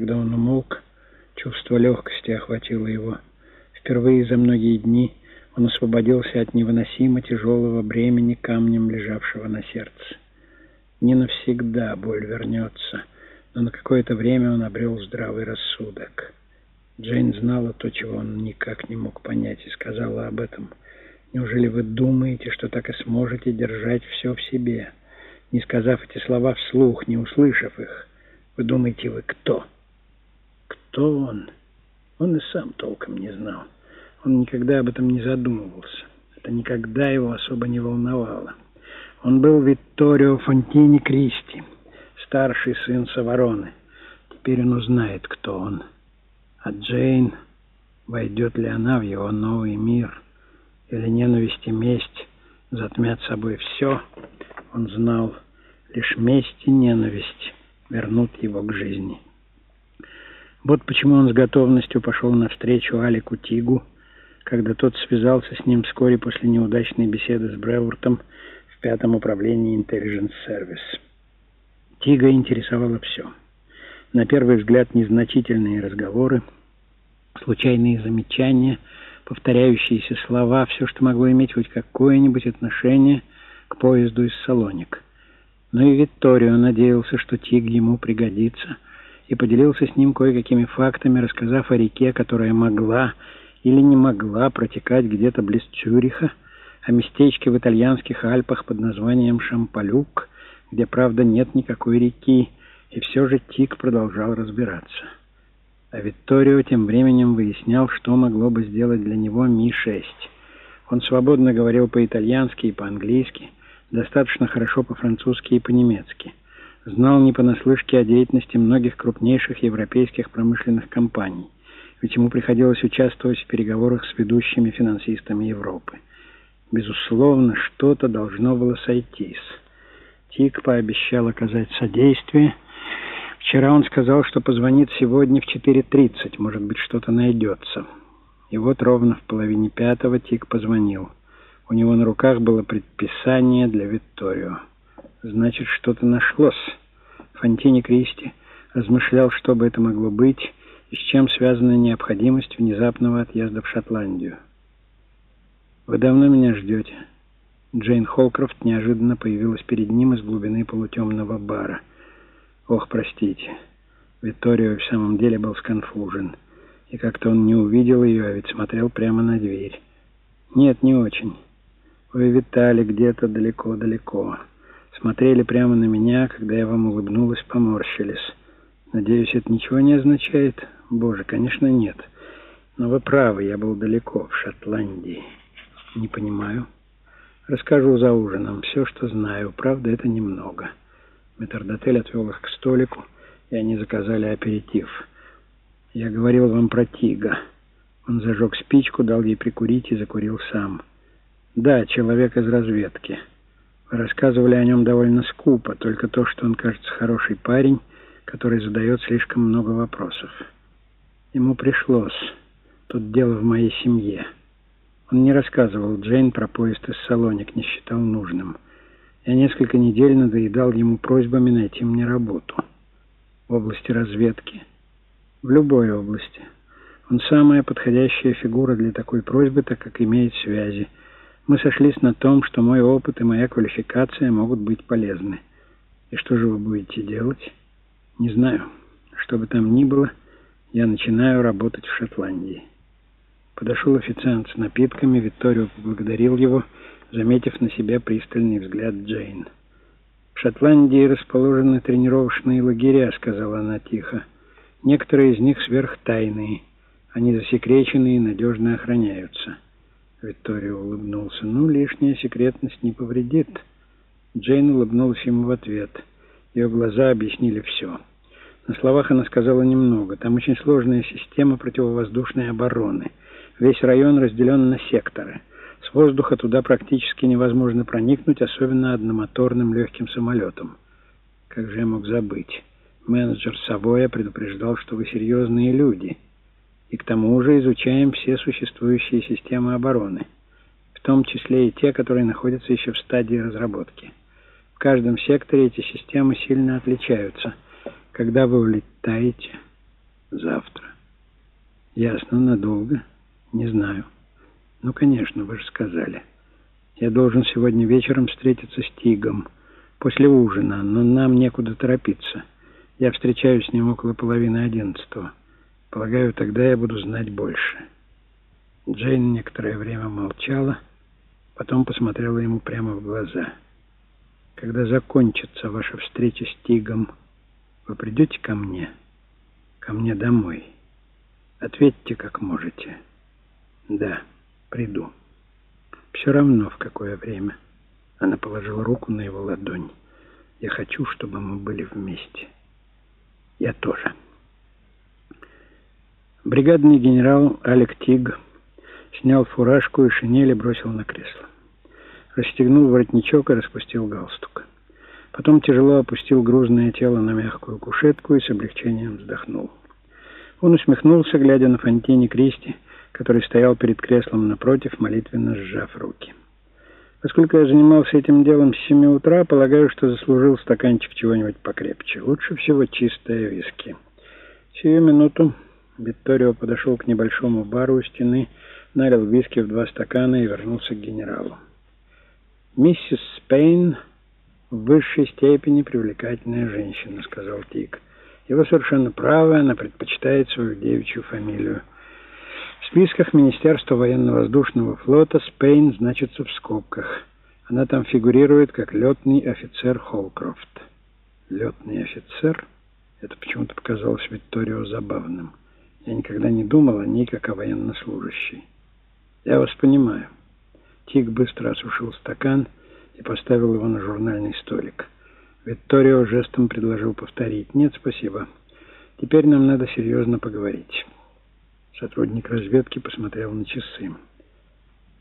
Когда он умолк, чувство легкости охватило его. Впервые за многие дни он освободился от невыносимо тяжелого бремени камнем, лежавшего на сердце. Не навсегда боль вернется, но на какое-то время он обрел здравый рассудок. Джейн знала то, чего он никак не мог понять, и сказала об этом. «Неужели вы думаете, что так и сможете держать все в себе?» Не сказав эти слова вслух, не услышав их, вы думаете, вы кто? Кто он? Он и сам толком не знал. Он никогда об этом не задумывался. Это никогда его особо не волновало. Он был Витторио Фонтини Кристи, старший сын Савароны. Теперь он узнает, кто он. А Джейн, войдет ли она в его новый мир, или ненависть и месть затмят собой все, он знал, лишь месть и ненависть вернут его к жизни. Вот почему он с готовностью пошел навстречу Алику Тигу, когда тот связался с ним вскоре после неудачной беседы с Бревортом в пятом управлении Intelligence Service. Тига интересовало все. На первый взгляд незначительные разговоры, случайные замечания, повторяющиеся слова, все, что могло иметь хоть какое-нибудь отношение к поезду из Салоник. Но и Витторио надеялся, что Тиг ему пригодится, и поделился с ним кое-какими фактами, рассказав о реке, которая могла или не могла протекать где-то близ Цюриха, о местечке в итальянских Альпах под названием Шампалюк, где, правда, нет никакой реки, и все же Тик продолжал разбираться. А Витторио тем временем выяснял, что могло бы сделать для него Ми-6. Он свободно говорил по-итальянски и по-английски, достаточно хорошо по-французски и по-немецки. Знал не понаслышке о деятельности многих крупнейших европейских промышленных компаний, ведь ему приходилось участвовать в переговорах с ведущими финансистами Европы. Безусловно, что-то должно было сойтись. Тик пообещал оказать содействие. Вчера он сказал, что позвонит сегодня в 4.30, может быть, что-то найдется. И вот ровно в половине пятого Тик позвонил. У него на руках было предписание для Витторио. Значит, что-то нашлось. Фонтини Кристи размышлял, что бы это могло быть и с чем связана необходимость внезапного отъезда в Шотландию. «Вы давно меня ждете?» Джейн Холкрофт неожиданно появилась перед ним из глубины полутемного бара. «Ох, простите». Витторио в самом деле был сконфужен. И как-то он не увидел ее, а ведь смотрел прямо на дверь. «Нет, не очень». Вы витали где-то далеко-далеко. Смотрели прямо на меня, когда я вам улыбнулась, поморщились. Надеюсь, это ничего не означает? Боже, конечно, нет. Но вы правы, я был далеко, в Шотландии. Не понимаю. Расскажу за ужином все, что знаю. Правда, это немного. Метрдотель отвел их к столику, и они заказали аперитив. Я говорил вам про Тига. Он зажег спичку, дал ей прикурить и закурил сам. Да, человек из разведки. Рассказывали о нем довольно скупо, только то, что он, кажется, хороший парень, который задает слишком много вопросов. Ему пришлось. Тут дело в моей семье. Он не рассказывал Джейн про поезд из Салоник, не считал нужным. Я несколько недель надоедал ему просьбами найти мне работу. В области разведки. В любой области. Он самая подходящая фигура для такой просьбы, так как имеет связи. Мы сошлись на том, что мой опыт и моя квалификация могут быть полезны. И что же вы будете делать? Не знаю. Что бы там ни было, я начинаю работать в Шотландии. Подошел официант с напитками, Викторио поблагодарил его, заметив на себя пристальный взгляд Джейн. «В Шотландии расположены тренировочные лагеря», — сказала она тихо. «Некоторые из них сверхтайные. Они засекречены и надежно охраняются». Виктория улыбнулся. «Ну, лишняя секретность не повредит». Джейн улыбнулась ему в ответ. Ее глаза объяснили все. На словах она сказала немного. Там очень сложная система противовоздушной обороны. Весь район разделен на секторы. С воздуха туда практически невозможно проникнуть, особенно одномоторным легким самолетом. Как же я мог забыть? Менеджер Савоя предупреждал, что вы серьезные люди — и к тому же изучаем все существующие системы обороны, в том числе и те, которые находятся еще в стадии разработки. В каждом секторе эти системы сильно отличаются. Когда вы улетаете, Ясно, надолго. Не знаю. Ну, конечно, вы же сказали. Я должен сегодня вечером встретиться с Тигом. После ужина, но нам некуда торопиться. Я встречаюсь с ним около половины одиннадцатого. Полагаю, тогда я буду знать больше. Джейн некоторое время молчала, потом посмотрела ему прямо в глаза. Когда закончится ваша встреча с Тигом, вы придете ко мне? Ко мне домой? Ответьте, как можете. Да, приду. Все равно, в какое время. Она положила руку на его ладонь. Я хочу, чтобы мы были вместе. Я тоже. Бригадный генерал Алек Тиг снял фуражку и шинель и бросил на кресло расстегнул воротничок и распустил галстук. Потом тяжело опустил грузное тело на мягкую кушетку и с облегчением вздохнул. Он усмехнулся, глядя на Фонтини Кристи, который стоял перед креслом напротив, молитвенно сжав руки. Поскольку я занимался этим делом с семи утра, полагаю, что заслужил стаканчик чего-нибудь покрепче. Лучше всего чистое виски. Сию минуту Викторио подошел к небольшому бару у стены, налил виски в два стакана и вернулся к генералу. «Миссис Спейн в высшей степени привлекательная женщина», — сказал Тик. «Его совершенно правы, она предпочитает свою девичью фамилию. В списках Министерства военно-воздушного флота Спейн значится в скобках. Она там фигурирует как летный офицер Холкрофт». «Летный офицер?» Это почему-то показалось Викторио забавным. Я никогда не думал о ней как о военнослужащей. «Я вас понимаю». Тик быстро осушил стакан и поставил его на журнальный столик. Викторио жестом предложил повторить. «Нет, спасибо. Теперь нам надо серьезно поговорить». Сотрудник разведки посмотрел на часы.